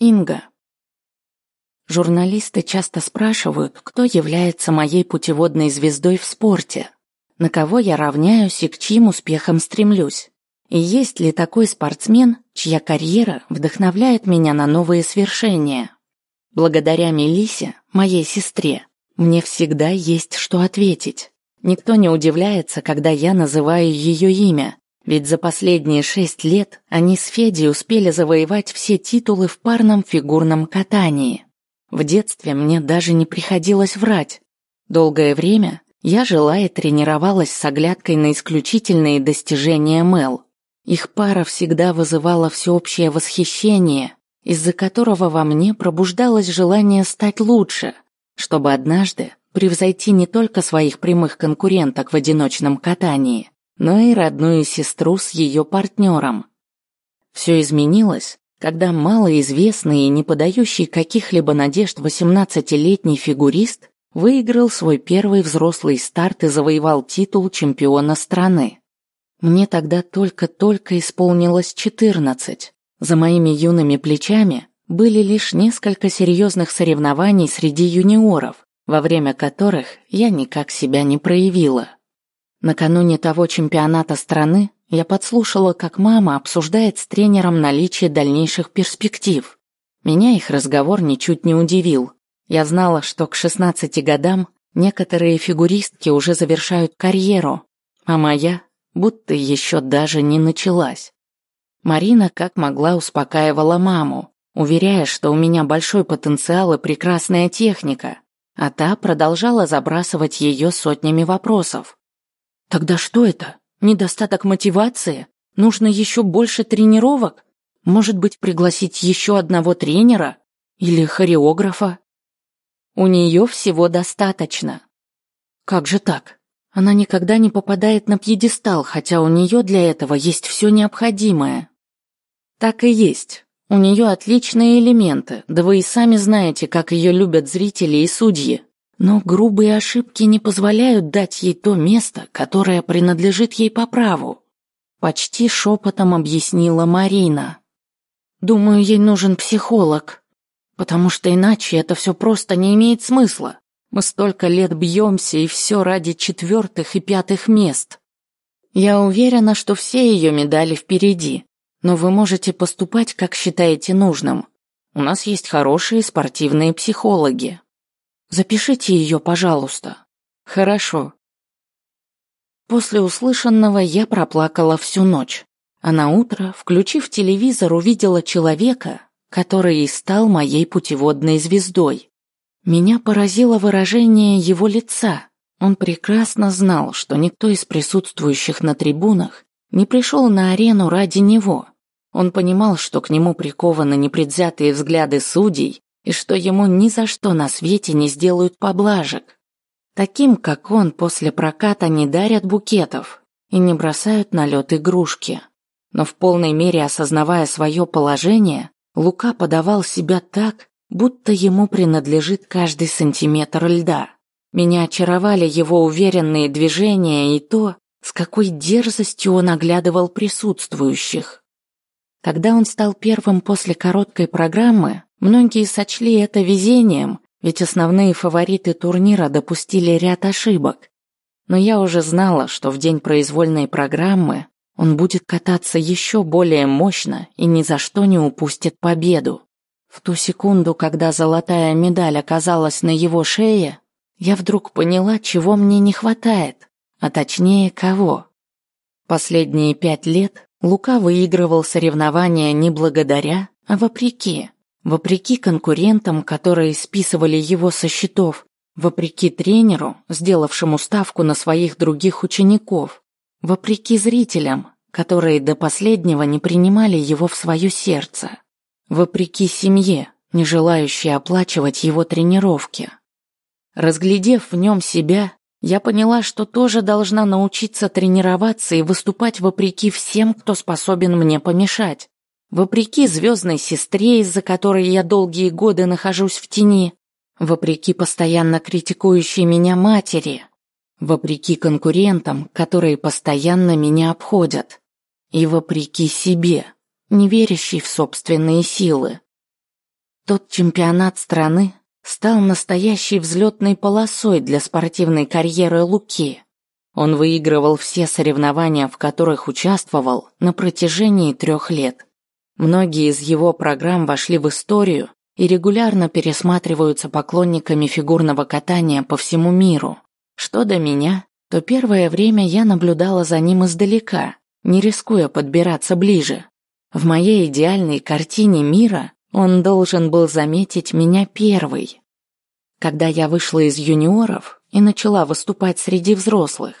Инга. Журналисты часто спрашивают, кто является моей путеводной звездой в спорте, на кого я равняюсь и к чьим успехам стремлюсь. И есть ли такой спортсмен, чья карьера вдохновляет меня на новые свершения? Благодаря Мелисе, моей сестре, мне всегда есть что ответить. Никто не удивляется, когда я называю ее имя, ведь за последние шесть лет они с Федей успели завоевать все титулы в парном фигурном катании. В детстве мне даже не приходилось врать. Долгое время я жила и тренировалась с оглядкой на исключительные достижения Мел. Их пара всегда вызывала всеобщее восхищение, из-за которого во мне пробуждалось желание стать лучше, чтобы однажды превзойти не только своих прямых конкуренток в одиночном катании, но и родную сестру с ее партнером. Все изменилось, когда малоизвестный и не подающий каких-либо надежд 18-летний фигурист выиграл свой первый взрослый старт и завоевал титул чемпиона страны. Мне тогда только-только исполнилось 14. За моими юными плечами были лишь несколько серьезных соревнований среди юниоров, во время которых я никак себя не проявила. Накануне того чемпионата страны я подслушала, как мама обсуждает с тренером наличие дальнейших перспектив. Меня их разговор ничуть не удивил. Я знала, что к 16 годам некоторые фигуристки уже завершают карьеру, а моя будто еще даже не началась. Марина как могла успокаивала маму, уверяя, что у меня большой потенциал и прекрасная техника, а та продолжала забрасывать ее сотнями вопросов. Тогда что это? Недостаток мотивации? Нужно еще больше тренировок? Может быть, пригласить еще одного тренера? Или хореографа? У нее всего достаточно. Как же так? Она никогда не попадает на пьедестал, хотя у нее для этого есть все необходимое. Так и есть. У нее отличные элементы, да вы и сами знаете, как ее любят зрители и судьи. Но грубые ошибки не позволяют дать ей то место, которое принадлежит ей по праву. Почти шепотом объяснила Марина. Думаю, ей нужен психолог, потому что иначе это все просто не имеет смысла. Мы столько лет бьемся, и все ради четвертых и пятых мест. Я уверена, что все ее медали впереди, но вы можете поступать, как считаете нужным. У нас есть хорошие спортивные психологи. Запишите ее, пожалуйста. Хорошо. После услышанного я проплакала всю ночь, а на утро, включив телевизор, увидела человека, который и стал моей путеводной звездой. Меня поразило выражение его лица. Он прекрасно знал, что никто из присутствующих на трибунах не пришел на арену ради него. Он понимал, что к нему прикованы непредвзятые взгляды судей и что ему ни за что на свете не сделают поблажек. Таким, как он, после проката не дарят букетов и не бросают на лед игрушки. Но в полной мере осознавая свое положение, Лука подавал себя так, будто ему принадлежит каждый сантиметр льда. Меня очаровали его уверенные движения и то, с какой дерзостью он оглядывал присутствующих. Когда он стал первым после короткой программы, Многие сочли это везением, ведь основные фавориты турнира допустили ряд ошибок. Но я уже знала, что в день произвольной программы он будет кататься еще более мощно и ни за что не упустит победу. В ту секунду, когда золотая медаль оказалась на его шее, я вдруг поняла, чего мне не хватает, а точнее кого. Последние пять лет Лука выигрывал соревнования не благодаря, а вопреки. Вопреки конкурентам, которые списывали его со счетов, вопреки тренеру, сделавшему ставку на своих других учеников, вопреки зрителям, которые до последнего не принимали его в свое сердце, вопреки семье, не желающей оплачивать его тренировки. Разглядев в нем себя, я поняла, что тоже должна научиться тренироваться и выступать вопреки всем, кто способен мне помешать. Вопреки звездной сестре, из-за которой я долгие годы нахожусь в тени, вопреки постоянно критикующей меня матери, вопреки конкурентам, которые постоянно меня обходят, и вопреки себе, не верящей в собственные силы. Тот чемпионат страны стал настоящей взлетной полосой для спортивной карьеры Луки. Он выигрывал все соревнования, в которых участвовал на протяжении трех лет. Многие из его программ вошли в историю и регулярно пересматриваются поклонниками фигурного катания по всему миру. Что до меня, то первое время я наблюдала за ним издалека, не рискуя подбираться ближе. В моей идеальной картине мира он должен был заметить меня первый. Когда я вышла из юниоров и начала выступать среди взрослых,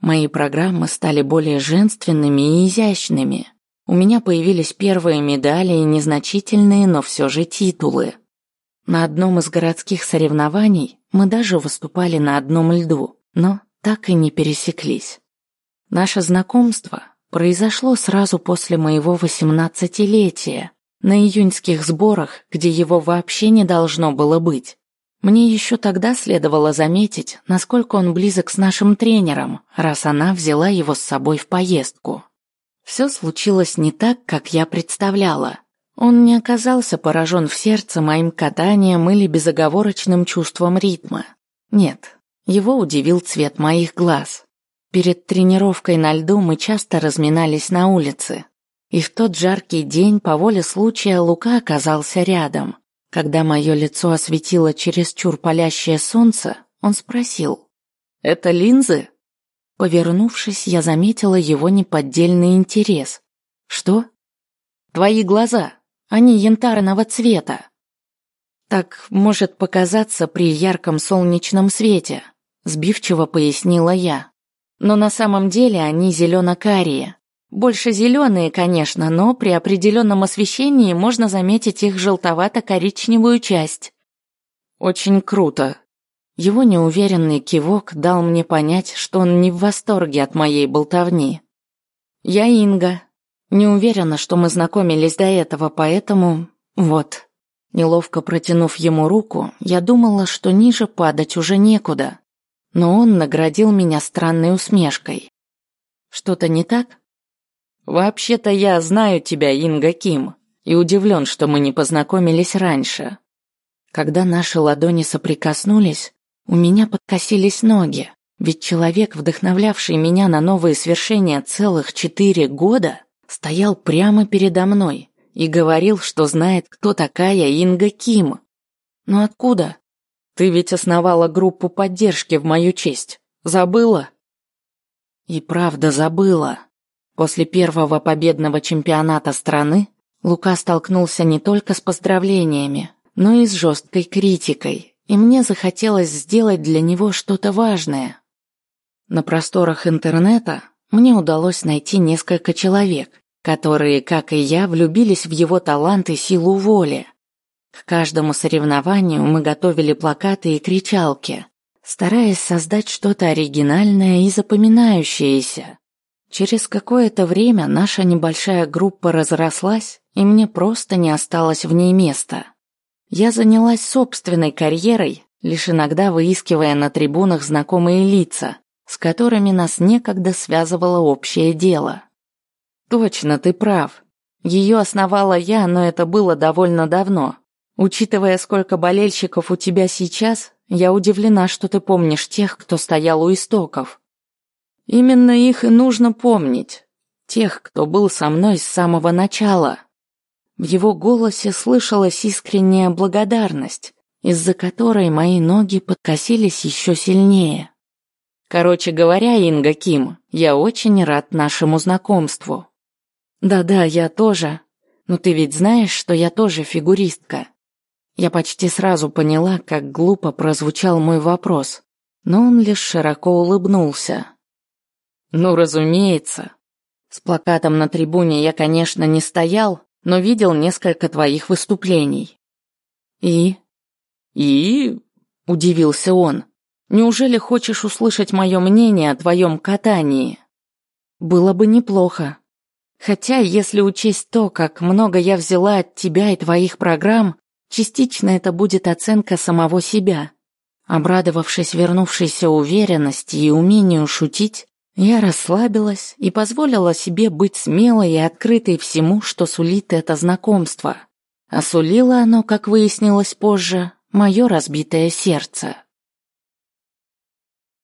мои программы стали более женственными и изящными. У меня появились первые медали и незначительные, но все же титулы. На одном из городских соревнований мы даже выступали на одном льду, но так и не пересеклись. Наше знакомство произошло сразу после моего восемнадцатилетия, на июньских сборах, где его вообще не должно было быть. Мне еще тогда следовало заметить, насколько он близок с нашим тренером, раз она взяла его с собой в поездку. Все случилось не так, как я представляла. Он не оказался поражен в сердце моим катанием или безоговорочным чувством ритма. Нет, его удивил цвет моих глаз. Перед тренировкой на льду мы часто разминались на улице. И в тот жаркий день по воле случая Лука оказался рядом. Когда мое лицо осветило чересчур палящее солнце, он спросил. «Это линзы?» Повернувшись, я заметила его неподдельный интерес. «Что?» «Твои глаза. Они янтарного цвета». «Так может показаться при ярком солнечном свете», сбивчиво пояснила я. «Но на самом деле они зелено-карие. Больше зеленые, конечно, но при определенном освещении можно заметить их желтовато-коричневую часть. Очень круто. Его неуверенный кивок дал мне понять, что он не в восторге от моей болтовни. Я Инга. Не уверена, что мы знакомились до этого, поэтому... Вот. Неловко протянув ему руку, я думала, что ниже падать уже некуда. Но он наградил меня странной усмешкой. Что-то не так? «Вообще-то я знаю тебя, Инга Ким, и удивлен, что мы не познакомились раньше». Когда наши ладони соприкоснулись, у меня подкосились ноги, ведь человек, вдохновлявший меня на новые свершения целых четыре года, стоял прямо передо мной и говорил, что знает, кто такая Инга Ким. Но откуда? Ты ведь основала группу поддержки в мою честь. Забыла? И правда забыла. После первого победного чемпионата страны Лука столкнулся не только с поздравлениями, но и с жесткой критикой, и мне захотелось сделать для него что-то важное. На просторах интернета мне удалось найти несколько человек, которые, как и я, влюбились в его талант и силу воли. К каждому соревнованию мы готовили плакаты и кричалки, стараясь создать что-то оригинальное и запоминающееся. Через какое-то время наша небольшая группа разрослась, и мне просто не осталось в ней места. Я занялась собственной карьерой, лишь иногда выискивая на трибунах знакомые лица, с которыми нас некогда связывало общее дело. Точно, ты прав. Ее основала я, но это было довольно давно. Учитывая, сколько болельщиков у тебя сейчас, я удивлена, что ты помнишь тех, кто стоял у истоков. Именно их и нужно помнить. Тех, кто был со мной с самого начала. В его голосе слышалась искренняя благодарность, из-за которой мои ноги подкосились еще сильнее. Короче говоря, Инга Ким, я очень рад нашему знакомству. Да-да, я тоже. Но ты ведь знаешь, что я тоже фигуристка. Я почти сразу поняла, как глупо прозвучал мой вопрос, но он лишь широко улыбнулся. Ну, разумеется. С плакатом на трибуне я, конечно, не стоял, но видел несколько твоих выступлений. И? И? Удивился он. Неужели хочешь услышать мое мнение о твоем катании? Было бы неплохо. Хотя, если учесть то, как много я взяла от тебя и твоих программ, частично это будет оценка самого себя. Обрадовавшись вернувшейся уверенности и умению шутить, я расслабилась и позволила себе быть смелой и открытой всему, что сулит это знакомство. Осулило оно, как выяснилось позже, мое разбитое сердце.